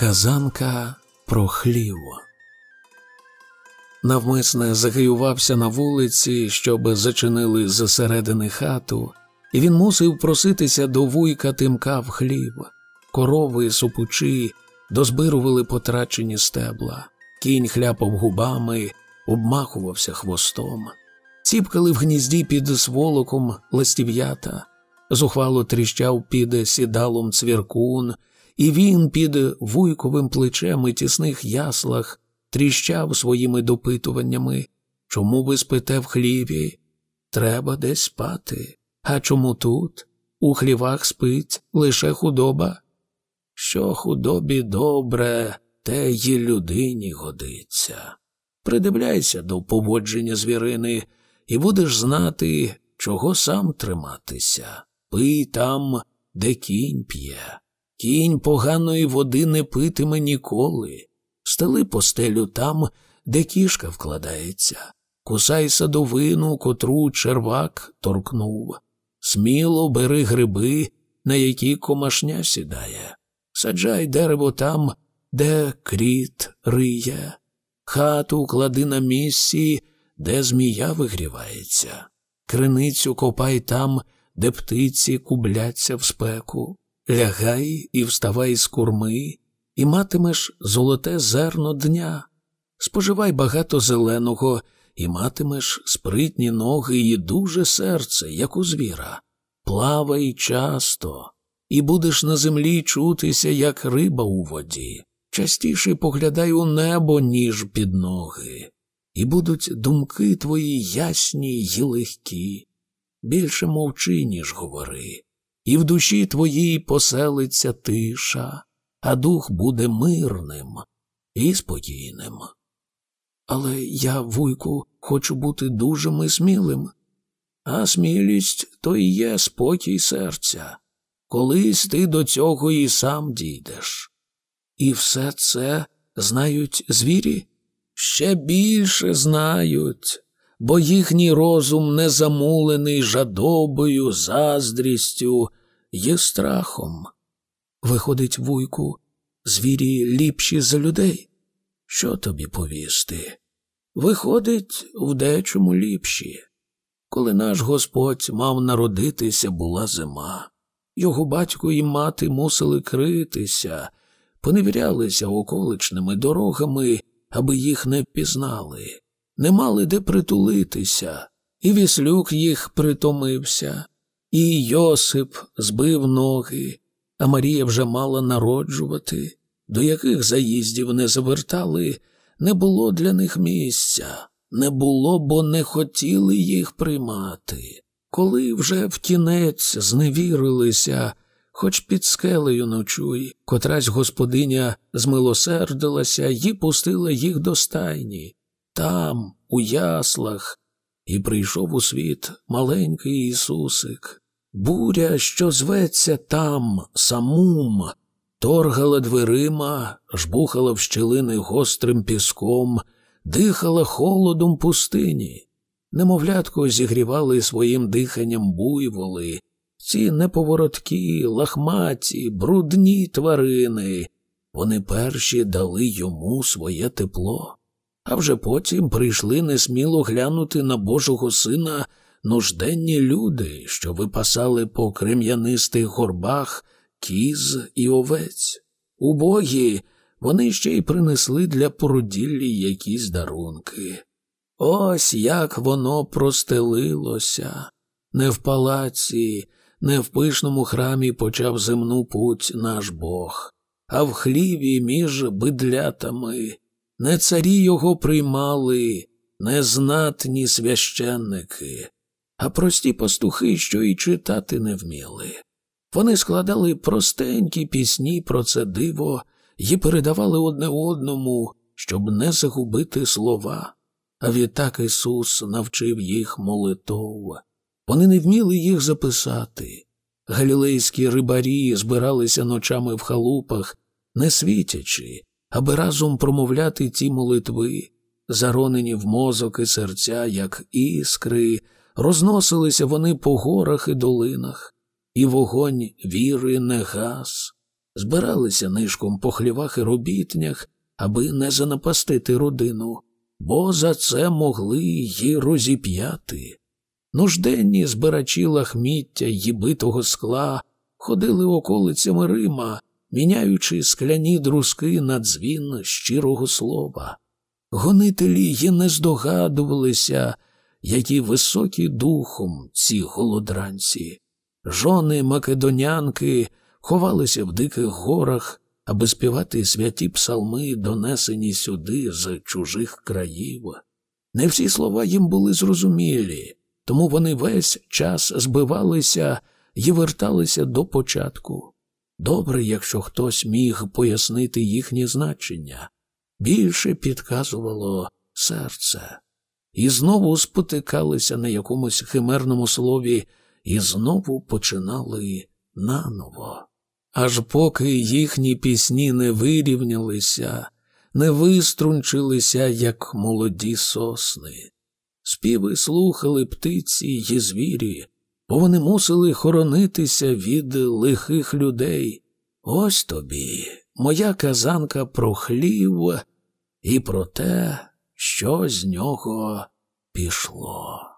Казанка про хлів. Навмисне загаювався на вулиці, щоб зачинили зсередини хату, і він мусив проситися до вуйка тимка в хлів. Корови, супучі дозбирували потрачені стебла, кінь хляпав губами, обмахувався хвостом, ціпкали в гнізді під сволоком ластів'ята, зухвало тріщав під сідалом цвіркун, і він під вуйковим плечем і тісних яслах тріщав своїми допитуваннями. Чому ви спите в хліві? Треба десь спати. А чому тут? У хлівах спить лише худоба. Що худобі добре, те й людині годиться. Придивляйся до поводження звірини, і будеш знати, чого сам триматися. Пий там, де кінь п'є. Кінь поганої води не питиме ніколи. Стели постелю там, де кішка вкладається. Кусай садовину, котру червак торкнув. Сміло бери гриби, на які комашня сідає. Саджай дерево там, де кріт риє. Хату клади на місці, де змія вигрівається. Криницю копай там, де птиці кубляться в спеку. Лягай і вставай з курми, і матимеш золоте зерно дня. Споживай багато зеленого, і матимеш спритні ноги і дуже серце, як у звіра. Плавай часто, і будеш на землі чутися, як риба у воді. Частіше поглядай у небо, ніж під ноги, і будуть думки твої ясні й легкі. Більше мовчи, ніж говори і в душі твоїй поселиться тиша, а дух буде мирним і спокійним. Але я, вуйку, хочу бути дужим і смілим, а смілість то і є спокій серця. Колись ти до цього і сам дійдеш. І все це знають звірі? Ще більше знають, бо їхній розум не замулений жадобою, заздрістю є страхом. Виходить, вуйку, звірі ліпші за людей. Що тобі повісти? Виходить, в дечому ліпші. Коли наш Господь мав народитися, була зима. Його батько і мати мусили критися, поневірялися околичними дорогами, аби їх не впізнали не мали де притулитися, і віслюк їх притомився, і Йосип збив ноги, а Марія вже мала народжувати, до яких заїздів не завертали, не було для них місця, не було, бо не хотіли їх приймати. Коли вже в кінець зневірилися, хоч під скелею ночуй, котрась господиня змилосердилася і пустила їх до стайні там, у яслах, і прийшов у світ маленький Ісусик. Буря, що зветься там, самум, торгала дверима, жбухала в щілини гострим піском, дихала холодом пустині. Немовлятко зігрівали своїм диханням буйволи, ці неповороткі, лахматі, брудні тварини. Вони перші дали йому своє тепло а вже потім прийшли несміло глянути на Божого сина нужденні люди, що випасали по крем'янистих горбах кіз і овець. Убогі вони ще й принесли для породіллі якісь дарунки. Ось як воно простелилося. Не в палаці, не в пишному храмі почав земну путь наш Бог, а в хліві між бидлятами. Не царі його приймали, не знатні священники, а прості пастухи, що й читати не вміли. Вони складали простенькі пісні про це диво і передавали одне одному, щоб не загубити слова. А відтак Ісус навчив їх молитов. Вони не вміли їх записати. Галілейські рибарі збиралися ночами в халупах, не світячи аби разом промовляти ті молитви, заронені в мозок і серця, як іскри, розносилися вони по горах і долинах, і вогонь віри не гас. збиралися нишком по хлівах і робітнях, аби не занапастити родину, бо за це могли й розіп'яти. Нужденні збирачі лахміття й скла ходили околицями Рима, міняючи скляні друзки на дзвін щирого слова. Гонителі й не здогадувалися, які високі духом ці голодранці. Жони македонянки ховалися в диких горах, аби співати святі псалми, донесені сюди з чужих країв. Не всі слова їм були зрозумілі, тому вони весь час збивалися і верталися до початку. Добре, якщо хтось міг пояснити їхнє значення, більше підказувало серце, і знову спотикалися на якомусь химерному слові, і знову починали наново. Аж поки їхні пісні не вирівнялися, не виструнчилися, як молоді сосни. Співи слухали птиці й звірі, бо вони мусили хоронитися від лихих людей. Ось тобі, моя казанка про хлів і про те, що з нього пішло.